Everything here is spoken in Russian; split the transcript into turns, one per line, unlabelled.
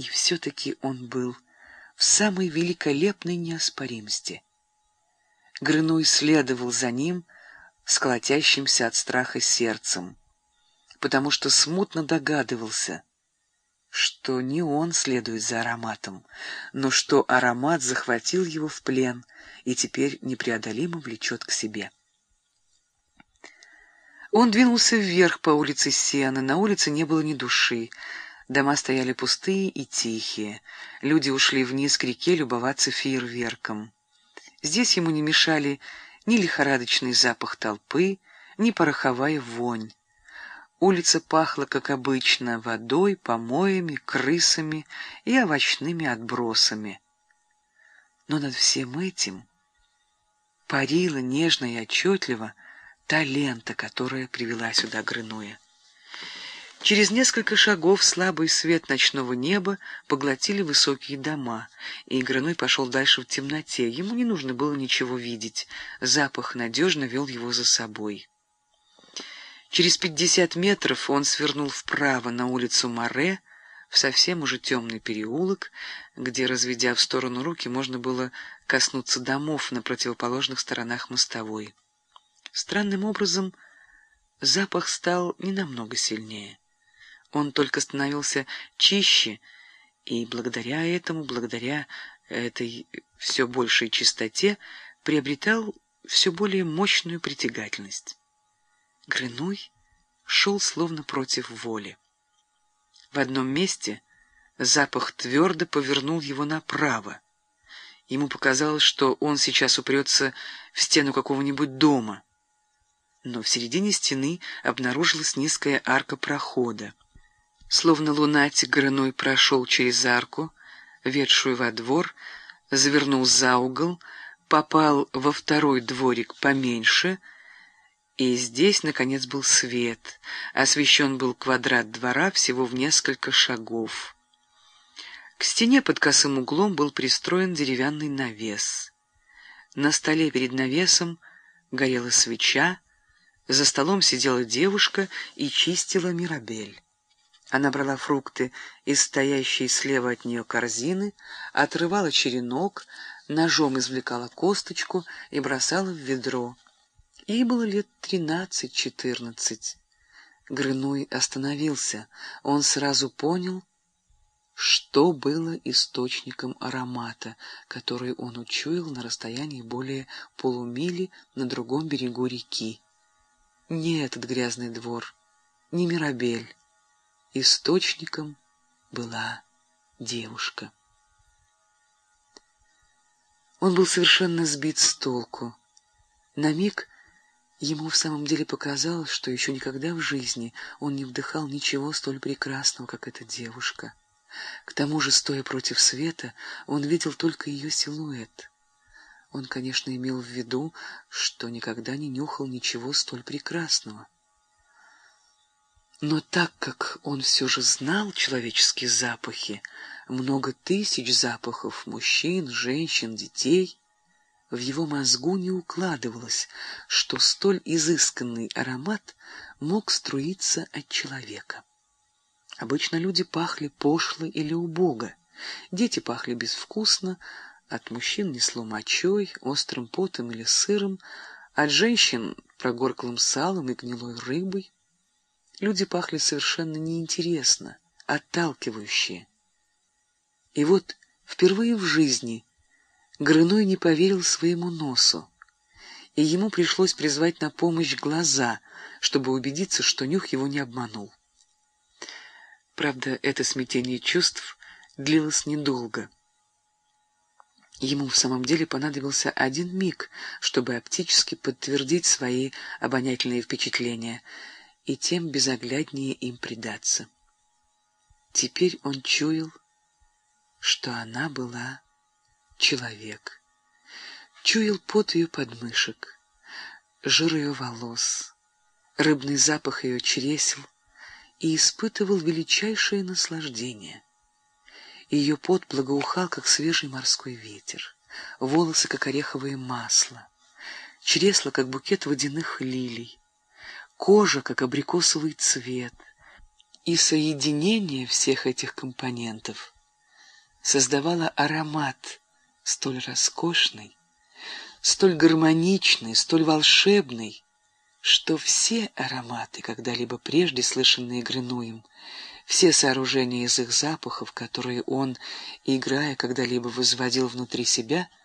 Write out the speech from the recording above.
И все-таки он был в самой великолепной неоспоримости. Грыной следовал за ним с колотящимся от страха сердцем, потому что смутно догадывался, что не он следует за ароматом, но что аромат захватил его в плен и теперь непреодолимо влечет к себе. Он двинулся вверх по улице Сены. На улице не было ни души. Дома стояли пустые и тихие. Люди ушли вниз к реке любоваться фейерверком. Здесь ему не мешали ни лихорадочный запах толпы, ни пороховая вонь. Улица пахла, как обычно, водой, помоями, крысами и овощными отбросами. Но над всем этим парила нежно и отчетливо та лента, которая привела сюда Грынуя. Через несколько шагов слабый свет ночного неба поглотили высокие дома, и Грыной пошел дальше в темноте. Ему не нужно было ничего видеть. Запах надежно вел его за собой. Через пятьдесят метров он свернул вправо на улицу Море, в совсем уже темный переулок, где, разведя в сторону руки, можно было коснуться домов на противоположных сторонах мостовой. Странным образом запах стал не намного сильнее. Он только становился чище, и благодаря этому, благодаря этой все большей чистоте, приобретал все более мощную притягательность. Грынуй шел словно против воли. В одном месте запах твердо повернул его направо. Ему показалось, что он сейчас упрется в стену какого-нибудь дома — но в середине стены обнаружилась низкая арка прохода. Словно лунатик грыной прошел через арку, ведшую во двор, завернул за угол, попал во второй дворик поменьше, и здесь, наконец, был свет. Освещен был квадрат двора всего в несколько шагов. К стене под косым углом был пристроен деревянный навес. На столе перед навесом горела свеча, за столом сидела девушка и чистила мирабель. Она брала фрукты из стоящей слева от нее корзины, отрывала черенок, ножом извлекала косточку и бросала в ведро. Ей было лет тринадцать-четырнадцать. Грыной остановился. Он сразу понял, что было источником аромата, который он учуял на расстоянии более полумили на другом берегу реки. Не этот грязный двор, не Мирабель. Источником была девушка. Он был совершенно сбит с толку. На миг ему в самом деле показалось, что еще никогда в жизни он не вдыхал ничего столь прекрасного, как эта девушка. К тому же, стоя против света, он видел только ее силуэт. Он, конечно, имел в виду, что никогда не нюхал ничего столь прекрасного. Но так как он все же знал человеческие запахи, много тысяч запахов мужчин, женщин, детей, в его мозгу не укладывалось, что столь изысканный аромат мог струиться от человека. Обычно люди пахли пошло или убого, дети пахли безвкусно, от мужчин несло мочой, острым потом или сыром, от женщин — прогорклым салом и гнилой рыбой. Люди пахли совершенно неинтересно, отталкивающе. И вот впервые в жизни Грыной не поверил своему носу, и ему пришлось призвать на помощь глаза, чтобы убедиться, что нюх его не обманул. Правда, это смятение чувств длилось недолго — Ему в самом деле понадобился один миг, чтобы оптически подтвердить свои обонятельные впечатления и тем безогляднее им предаться. Теперь он чуял, что она была человек. Чуял пот ее подмышек, жир ее волос, рыбный запах ее чресел и испытывал величайшее наслаждение — ее пот благоухал, как свежий морской ветер, волосы, как ореховое масло, чресла, как букет водяных лилий, кожа, как абрикосовый цвет, и соединение всех этих компонентов создавала аромат столь роскошный, столь гармоничный, столь волшебный, что все ароматы, когда-либо прежде слышанные Грынуем, все сооружения из их запахов, которые он, играя, когда-либо возводил внутри себя —